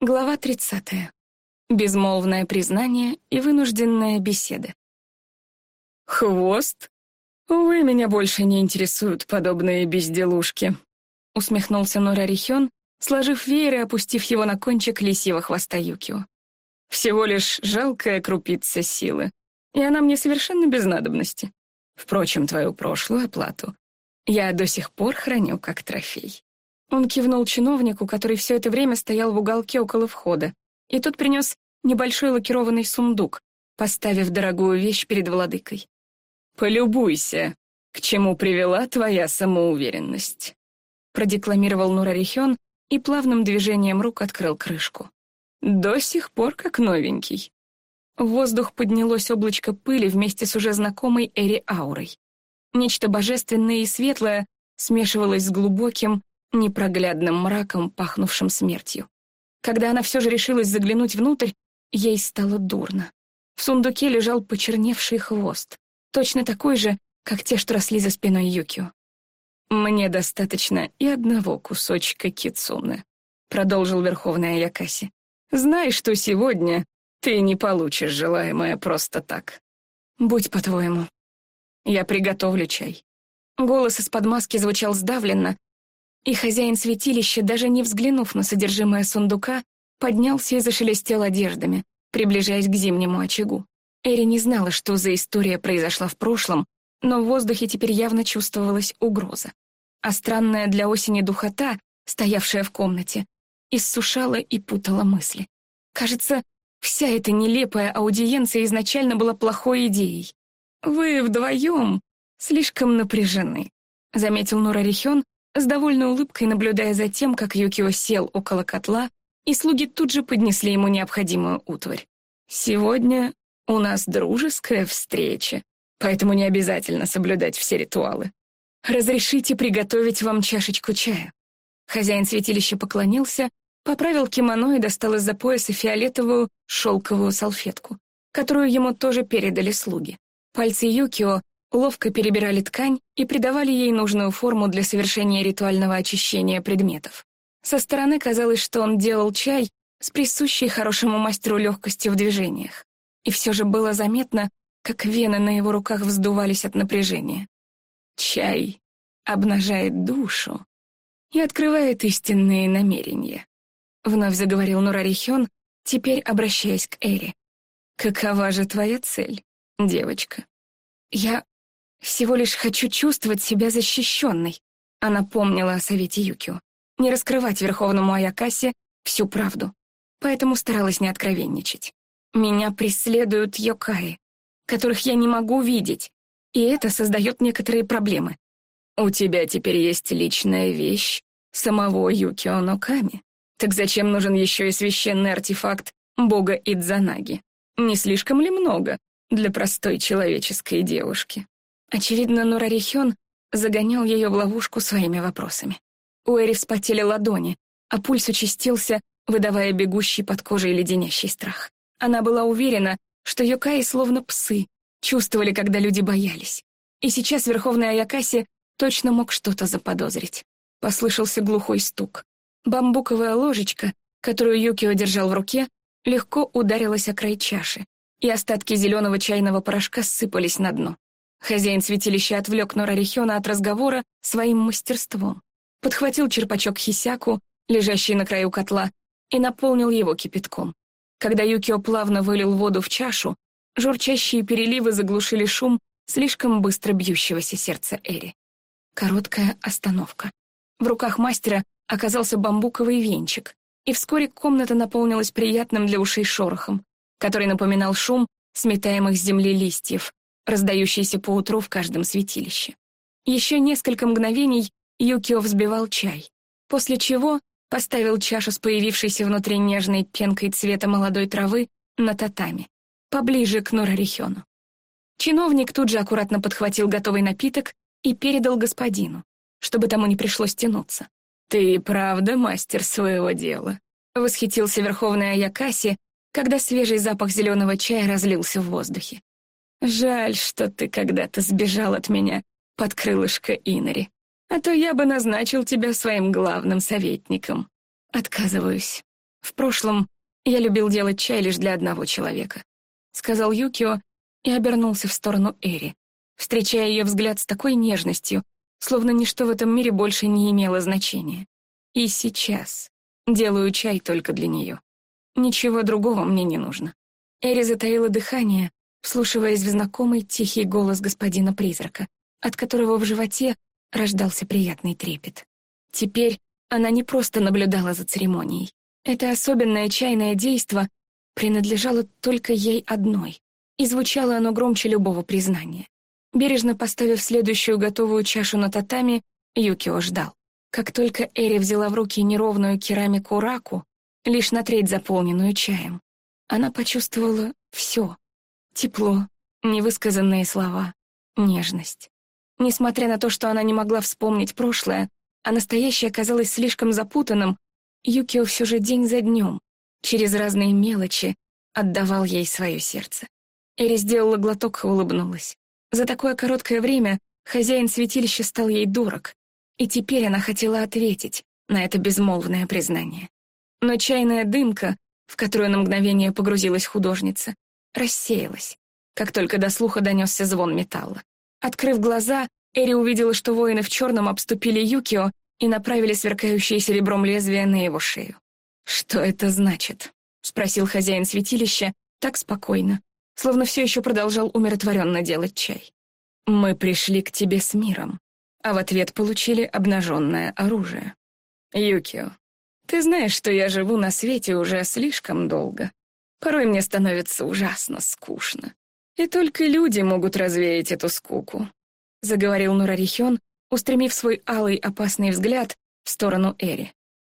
Глава 30. Безмолвное признание и вынужденная беседа. «Хвост? Вы меня больше не интересуют подобные безделушки», — усмехнулся Нурарихен, сложив веер и опустив его на кончик лисьего хвоста Юкио. «Всего лишь жалкая крупица силы, и она мне совершенно без надобности. Впрочем, твою прошлую оплату я до сих пор храню как трофей». Он кивнул чиновнику, который все это время стоял в уголке около входа, и тот принес небольшой лакированный сундук, поставив дорогую вещь перед владыкой. «Полюбуйся, к чему привела твоя самоуверенность», продекламировал Нурарихен и плавным движением рук открыл крышку. «До сих пор как новенький». В воздух поднялось облачко пыли вместе с уже знакомой Эри аурой. Нечто божественное и светлое смешивалось с глубоким, непроглядным мраком, пахнувшим смертью. Когда она все же решилась заглянуть внутрь, ей стало дурно. В сундуке лежал почерневший хвост, точно такой же, как те, что росли за спиной Юкио. «Мне достаточно и одного кусочка кицуны», — продолжил Верховная Аякаси. «Знай, что сегодня ты не получишь желаемое просто так. Будь по-твоему. Я приготовлю чай». Голос из-под маски звучал сдавленно, и хозяин святилища, даже не взглянув на содержимое сундука, поднялся и зашелестел одеждами, приближаясь к зимнему очагу. Эри не знала, что за история произошла в прошлом, но в воздухе теперь явно чувствовалась угроза. А странная для осени духота, стоявшая в комнате, иссушала и путала мысли. Кажется, вся эта нелепая аудиенция изначально была плохой идеей. «Вы вдвоем слишком напряжены», — заметил Нурарихен, с довольной улыбкой наблюдая за тем, как Юкио сел около котла, и слуги тут же поднесли ему необходимую утварь. «Сегодня у нас дружеская встреча, поэтому не обязательно соблюдать все ритуалы. Разрешите приготовить вам чашечку чая». Хозяин святилища поклонился, поправил кимоно и достал из-за пояса фиолетовую шелковую салфетку, которую ему тоже передали слуги. Пальцы Юкио ловко перебирали ткань и придавали ей нужную форму для совершения ритуального очищения предметов. Со стороны казалось, что он делал чай с присущей хорошему мастеру легкостью в движениях. И все же было заметно, как вены на его руках вздувались от напряжения. Чай обнажает душу и открывает истинные намерения. Вновь заговорил Нурарихен, теперь обращаясь к Эри. «Какова же твоя цель, девочка?» «Я всего лишь хочу чувствовать себя защищенной», — она помнила о совете Юкио. Не раскрывать Верховному Аякасе всю правду. Поэтому старалась не откровенничать. Меня преследуют йокаи, которых я не могу видеть, и это создает некоторые проблемы. У тебя теперь есть личная вещь самого Юкио Ноками. Так зачем нужен еще и священный артефакт бога Идзанаги? Не слишком ли много для простой человеческой девушки? Очевидно, Нурарихен загонял ее в ловушку своими вопросами. У Эри вспотели ладони, а пульс участился, выдавая бегущий под кожей леденящий страх. Она была уверена, что Йокаи словно псы, чувствовали, когда люди боялись. И сейчас Верховный Аякаси точно мог что-то заподозрить. Послышался глухой стук. Бамбуковая ложечка, которую Юкио держал в руке, легко ударилась о край чаши, и остатки зеленого чайного порошка сыпались на дно. Хозяин святилища отвлек Норарихена от разговора своим мастерством. Подхватил черпачок хисяку, лежащий на краю котла, и наполнил его кипятком. Когда Юкио плавно вылил воду в чашу, журчащие переливы заглушили шум слишком быстро бьющегося сердца Эри. Короткая остановка. В руках мастера оказался бамбуковый венчик, и вскоре комната наполнилась приятным для ушей шорохом, который напоминал шум сметаемых с земли листьев, раздающийся поутру в каждом святилище. Еще несколько мгновений Юкио взбивал чай, после чего поставил чашу с появившейся внутри нежной пенкой цвета молодой травы на татами, поближе к Нурарихёну. Чиновник тут же аккуратно подхватил готовый напиток и передал господину, чтобы тому не пришлось тянуться. «Ты правда мастер своего дела», — восхитился Верховный Аякаси, когда свежий запах зеленого чая разлился в воздухе. Жаль, что ты когда-то сбежал от меня под крылышко Инари. А то я бы назначил тебя своим главным советником. Отказываюсь. В прошлом я любил делать чай лишь для одного человека», — сказал Юкио и обернулся в сторону Эри, встречая ее взгляд с такой нежностью, словно ничто в этом мире больше не имело значения. И сейчас делаю чай только для нее. Ничего другого мне не нужно. Эри затаила дыхание, вслушиваясь в знакомый тихий голос господина-призрака, от которого в животе рождался приятный трепет. Теперь она не просто наблюдала за церемонией. Это особенное чайное действо принадлежало только ей одной, и звучало оно громче любого признания. Бережно поставив следующую готовую чашу на татами, Юкио ждал. Как только Эри взяла в руки неровную керамику раку, лишь на треть заполненную чаем, она почувствовала все — тепло, невысказанные слова, нежность. Несмотря на то, что она не могла вспомнить прошлое, а настоящее казалось слишком запутанным, Юкио все же день за днем, через разные мелочи, отдавал ей свое сердце. Эри сделала глоток и улыбнулась. За такое короткое время хозяин святилища стал ей дорог, и теперь она хотела ответить на это безмолвное признание. Но чайная дымка, в которую на мгновение погрузилась художница, рассеялась, как только до слуха донесся звон металла. Открыв глаза, Эри увидела, что воины в черном обступили Юкио и направили сверкающее серебром лезвие на его шею. «Что это значит?» — спросил хозяин святилища так спокойно, словно все еще продолжал умиротворенно делать чай. «Мы пришли к тебе с миром, а в ответ получили обнаженное оружие. Юкио, ты знаешь, что я живу на свете уже слишком долго. Порой мне становится ужасно скучно. И только люди могут развеять эту скуку», — заговорил Нурарихен, устремив свой алый опасный взгляд в сторону Эри.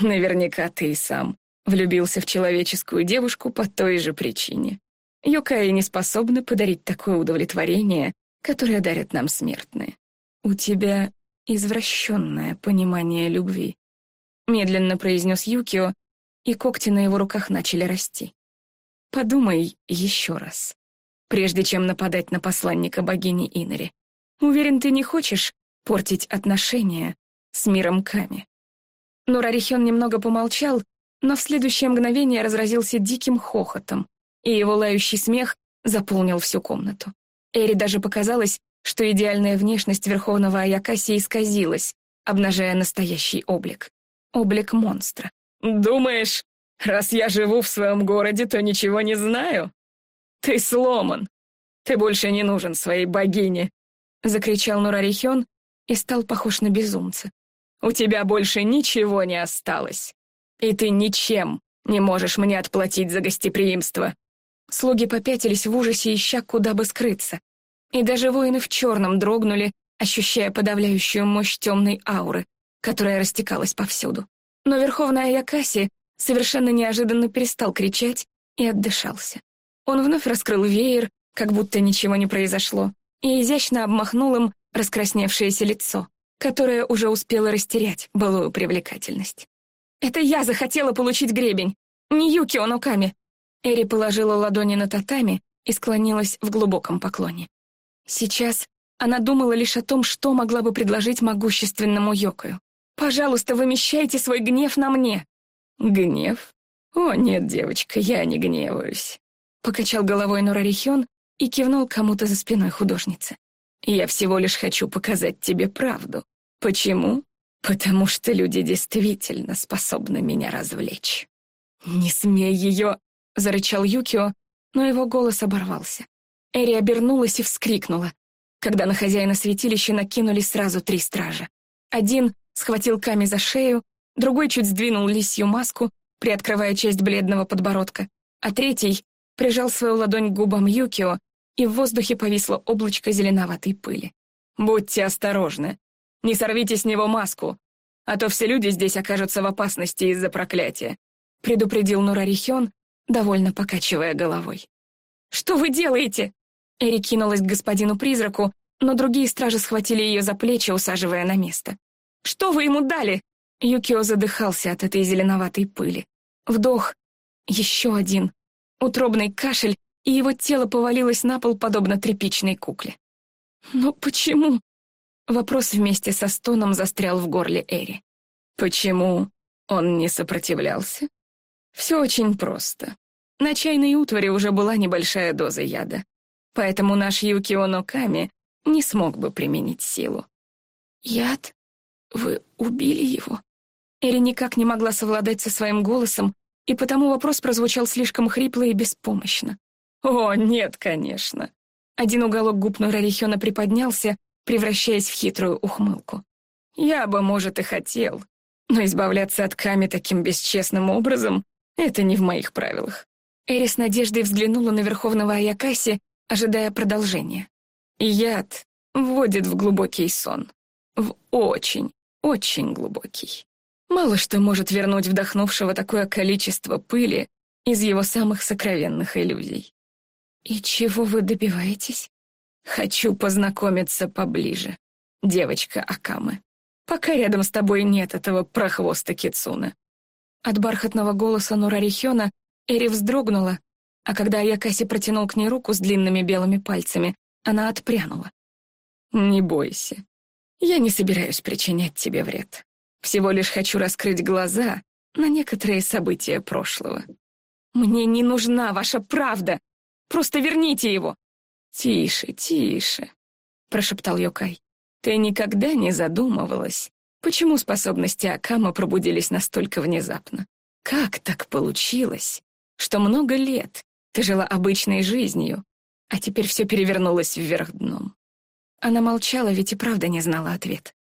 «Наверняка ты и сам влюбился в человеческую девушку по той же причине. Йокаи не способны подарить такое удовлетворение, которое дарят нам смертные. У тебя извращенное понимание любви», — медленно произнес Юкио, и когти на его руках начали расти. «Подумай еще раз, прежде чем нападать на посланника богини Инари. Уверен, ты не хочешь портить отношения с миром Ками». Но Рарихен немного помолчал, но в следующее мгновение разразился диким хохотом, и его лающий смех заполнил всю комнату. Эри даже показалось, что идеальная внешность Верховного Аякаси исказилась, обнажая настоящий облик. Облик монстра. «Думаешь, раз я живу в своем городе, то ничего не знаю? Ты сломан. Ты больше не нужен своей богине!» Закричал Нурарихен и стал похож на безумца. «У тебя больше ничего не осталось, и ты ничем не можешь мне отплатить за гостеприимство. Слуги попятились в ужасе, ища, куда бы скрыться. И даже воины в черном дрогнули, ощущая подавляющую мощь темной ауры, которая растекалась повсюду. Но Верховная Якаси совершенно неожиданно перестал кричать и отдышался. Он вновь раскрыл веер, как будто ничего не произошло, и изящно обмахнул им раскрасневшееся лицо, которое уже успело растерять былую привлекательность. «Это я захотела получить гребень, не Юки Онуками!» Эри положила ладони на татами и склонилась в глубоком поклоне. Сейчас она думала лишь о том, что могла бы предложить могущественному Йокою. «Пожалуйста, вымещайте свой гнев на мне!» «Гнев? О, нет, девочка, я не гневаюсь!» Покачал головой Нурарихен и кивнул кому-то за спиной художницы. «Я всего лишь хочу показать тебе правду. Почему? Потому что люди действительно способны меня развлечь». «Не смей ее!» — зарычал Юкио, но его голос оборвался. Эри обернулась и вскрикнула, когда на хозяина святилища накинулись сразу три стража. Один схватил Ками за шею, другой чуть сдвинул лисью маску, приоткрывая часть бледного подбородка, а третий прижал свою ладонь к губам Юкио, и в воздухе повисло облачко зеленоватой пыли. «Будьте осторожны, не сорвите с него маску, а то все люди здесь окажутся в опасности из-за проклятия», предупредил Нурарихен, довольно покачивая головой. «Что вы делаете?» Эри кинулась к господину-призраку, но другие стражи схватили ее за плечи, усаживая на место. «Что вы ему дали?» Юкио задыхался от этой зеленоватой пыли. Вдох, еще один, утробный кашель, и его тело повалилось на пол, подобно тряпичной кукле. «Но почему?» Вопрос вместе со стоном застрял в горле Эри. «Почему он не сопротивлялся?» Все очень просто. На чайной утваре уже была небольшая доза яда, поэтому наш Юкио Ноками не смог бы применить силу. «Яд? Вы убили его?» Эри никак не могла совладать со своим голосом, и потому вопрос прозвучал слишком хрипло и беспомощно. «О, нет, конечно». Один уголок губ Нурарихёна приподнялся, превращаясь в хитрую ухмылку. «Я бы, может, и хотел, но избавляться от Ками таким бесчестным образом — это не в моих правилах». Эри с надеждой взглянула на Верховного Аякаси, ожидая продолжения. «Яд вводит в глубокий сон. В очень, очень глубокий. Мало что может вернуть вдохнувшего такое количество пыли из его самых сокровенных иллюзий. «И чего вы добиваетесь?» «Хочу познакомиться поближе, девочка Акамы, пока рядом с тобой нет этого прохвоста Кицуна». От бархатного голоса Нурарихёна Эри вздрогнула, а когда Якаси протянул к ней руку с длинными белыми пальцами, она отпрянула. «Не бойся. Я не собираюсь причинять тебе вред. Всего лишь хочу раскрыть глаза на некоторые события прошлого. Мне не нужна ваша правда. Просто верните его. Тише, тише, прошептал Йокай. Ты никогда не задумывалась, почему способности Акама пробудились настолько внезапно? Как так получилось, что много лет ты жила обычной жизнью, а теперь все перевернулось вверх дном? Она молчала, ведь и правда не знала ответ.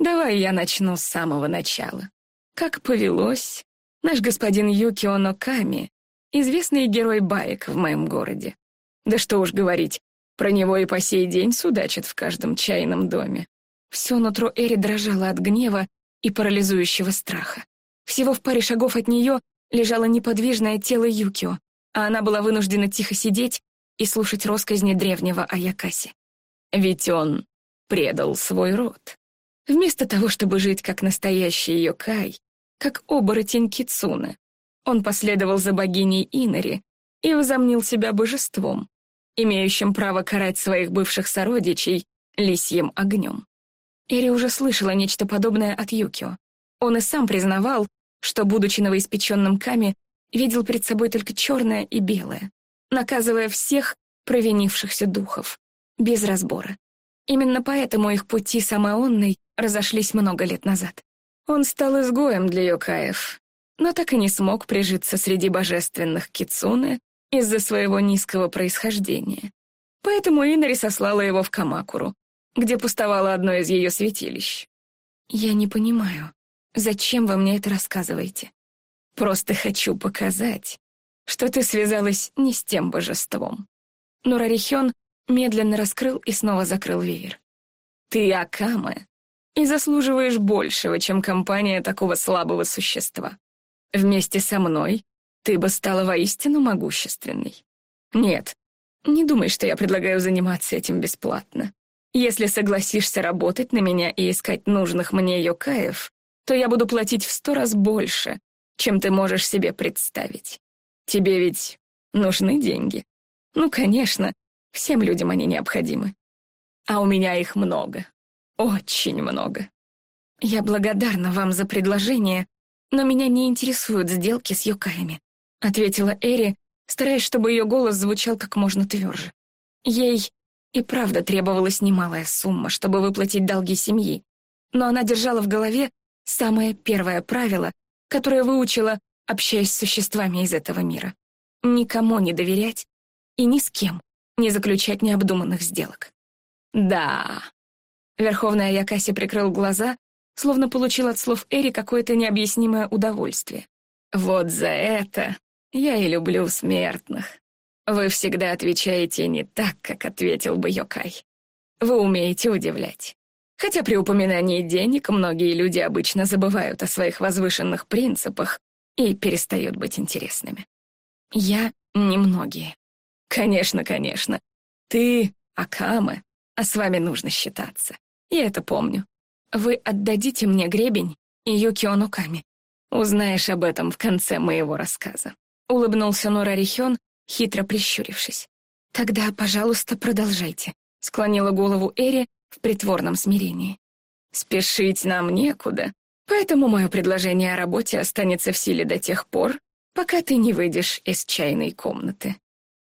Давай я начну с самого начала. Как повелось, наш господин Юкио Ноками — известный герой баек в моем городе. Да что уж говорить, про него и по сей день судачат в каждом чайном доме. Все нутро Эри дрожало от гнева и парализующего страха. Всего в паре шагов от нее лежало неподвижное тело Юкио, а она была вынуждена тихо сидеть и слушать росказни древнего Аякаси. Ведь он предал свой род. Вместо того, чтобы жить как настоящий Йокай, как оборотень Кицуна, он последовал за богиней Инари и возомнил себя божеством, имеющим право карать своих бывших сородичей лисьим огнем. Эри уже слышала нечто подобное от Юкио. Он и сам признавал, что, будучи новоиспеченным Ками, видел перед собой только черное и белое, наказывая всех провинившихся духов, без разбора. Именно поэтому их пути с Амаонной разошлись много лет назад. Он стал изгоем для Йокаев, но так и не смог прижиться среди божественных Кицуне из-за своего низкого происхождения. Поэтому Инари сослала его в Камакуру, где пустовало одно из ее святилищ. «Я не понимаю, зачем вы мне это рассказываете?» «Просто хочу показать, что ты связалась не с тем божеством». Но Рарихён медленно раскрыл и снова закрыл веер. «Ты Акама и заслуживаешь большего, чем компания такого слабого существа. Вместе со мной ты бы стала воистину могущественной. Нет, не думай, что я предлагаю заниматься этим бесплатно. Если согласишься работать на меня и искать нужных мне йокаев, то я буду платить в сто раз больше, чем ты можешь себе представить. Тебе ведь нужны деньги? Ну, конечно, всем людям они необходимы. А у меня их много. Очень много. Я благодарна вам за предложение, но меня не интересуют сделки с юкаями. — ответила Эри, стараясь, чтобы ее голос звучал как можно тверже. Ей и правда требовалась немалая сумма, чтобы выплатить долги семьи, но она держала в голове самое первое правило, которое выучила, общаясь с существами из этого мира. Никому не доверять и ни с кем не заключать необдуманных сделок. «Да». Верховная Якаси прикрыл глаза, словно получил от слов Эри какое-то необъяснимое удовольствие. «Вот за это я и люблю смертных. Вы всегда отвечаете не так, как ответил бы Йокай. Вы умеете удивлять. Хотя при упоминании денег многие люди обычно забывают о своих возвышенных принципах и перестают быть интересными. Я немногие. Конечно, конечно. Ты, Акама, а с вами нужно считаться. Я это помню. Вы отдадите мне гребень и Юкио Нуками. Узнаешь об этом в конце моего рассказа. Улыбнулся Нора Рихён, хитро прищурившись. «Тогда, пожалуйста, продолжайте», — склонила голову Эри в притворном смирении. «Спешить нам некуда, поэтому мое предложение о работе останется в силе до тех пор, пока ты не выйдешь из чайной комнаты.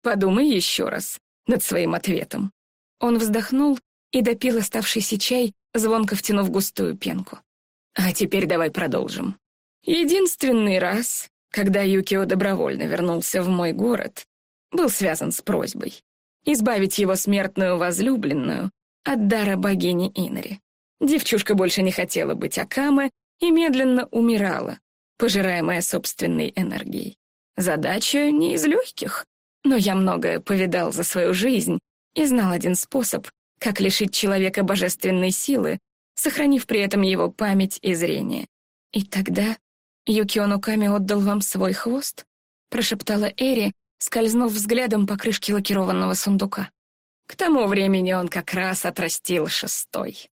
Подумай еще раз над своим ответом». Он вздохнул и допил оставшийся чай, звонко втянув густую пенку. «А теперь давай продолжим. Единственный раз, когда Юкио добровольно вернулся в мой город, был связан с просьбой избавить его смертную возлюбленную от дара богини Инори. Девчушка больше не хотела быть Акаме и медленно умирала, пожираемая собственной энергией. Задача не из легких, но я многое повидал за свою жизнь и знал один способ, как лишить человека божественной силы, сохранив при этом его память и зрение. И тогда Юкио Нуками отдал вам свой хвост, прошептала Эри, скользнув взглядом по крышке лакированного сундука. К тому времени он как раз отрастил шестой.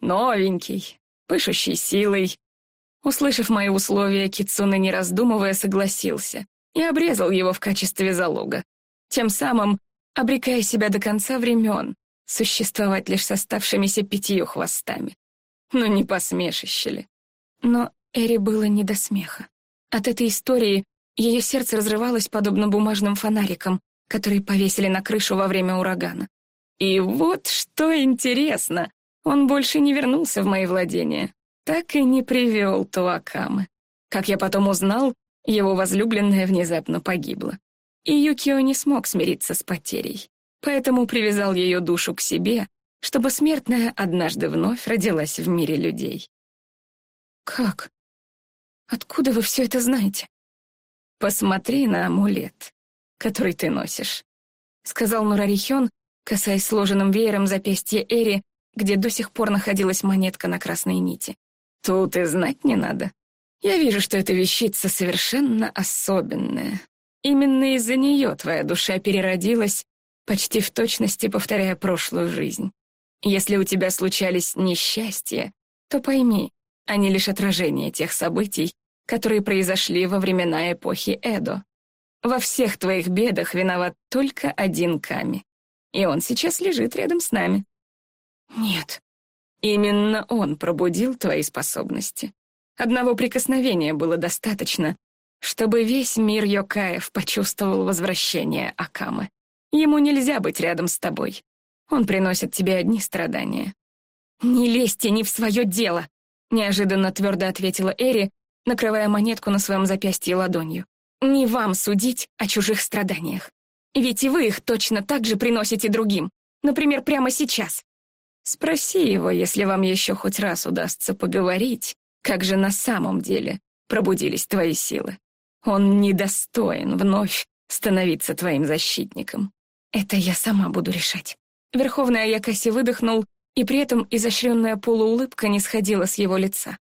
Новенький, пышущий силой. Услышав мои условия, Кицуна, не раздумывая, согласился и обрезал его в качестве залога, тем самым обрекая себя до конца времен существовать лишь с оставшимися пятью хвостами. Ну не посмешище ли? Но Эри было не до смеха. От этой истории ее сердце разрывалось подобно бумажным фонарикам, которые повесили на крышу во время урагана. И вот что интересно, он больше не вернулся в мои владения, так и не привел Туакамы. Как я потом узнал, его возлюбленная внезапно погибла. И Юкио не смог смириться с потерей, поэтому привязал ее душу к себе, чтобы смертная однажды вновь родилась в мире людей. «Как? Откуда вы все это знаете?» «Посмотри на амулет, который ты носишь», — сказал Нурарихён, касаясь сложенным веером запястья Эри, где до сих пор находилась монетка на красной нити. «Тут и знать не надо. Я вижу, что эта вещица совершенно особенная. Именно из-за нее твоя душа переродилась, почти в точности повторяя прошлую жизнь. Если у тебя случались несчастья, то пойми, они лишь отражение тех событий, которые произошли во времена эпохи Эдо. Во всех твоих бедах виноват только один Ками. И он сейчас лежит рядом с нами. Нет. Именно он пробудил твои способности. Одного прикосновения было достаточно, чтобы весь мир Йокаев почувствовал возвращение Акамы. Ему нельзя быть рядом с тобой. Он приносит тебе одни страдания. «Не лезьте не в свое дело», — неожиданно твердо ответила Эри, накрывая монетку на своем запястье ладонью. «Не вам судить о чужих страданиях. Ведь и вы их точно так же приносите другим. Например, прямо сейчас. Спроси его, если вам еще хоть раз удастся поговорить, как же на самом деле пробудились твои силы. Он недостоин вновь становиться твоим защитником. Это я сама буду решать. Верховный Аякаси выдохнул, и при этом изощренная полуулыбка не сходила с его лица.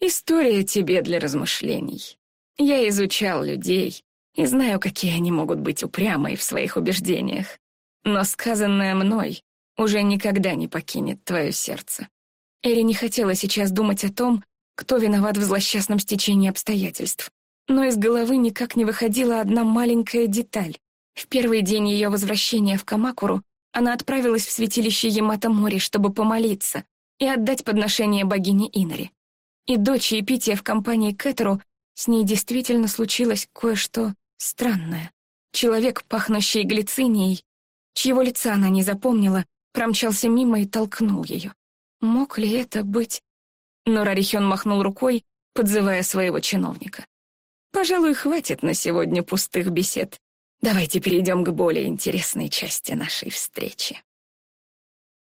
История тебе для размышлений. Я изучал людей и знаю, какие они могут быть упрямые в своих убеждениях. Но сказанное мной уже никогда не покинет твое сердце. Эри не хотела сейчас думать о том, кто виноват в злосчастном стечении обстоятельств. Но из головы никак не выходила одна маленькая деталь. В первый день ее возвращения в Камакуру она отправилась в святилище Ямато-Мори, чтобы помолиться и отдать подношение богине Инари и до чаепития в компании Кэтеру с ней действительно случилось кое-что странное. Человек, пахнущий глицинией, чьего лица она не запомнила, промчался мимо и толкнул ее. Мог ли это быть... Но Рарихен махнул рукой, подзывая своего чиновника. «Пожалуй, хватит на сегодня пустых бесед. Давайте перейдем к более интересной части нашей встречи».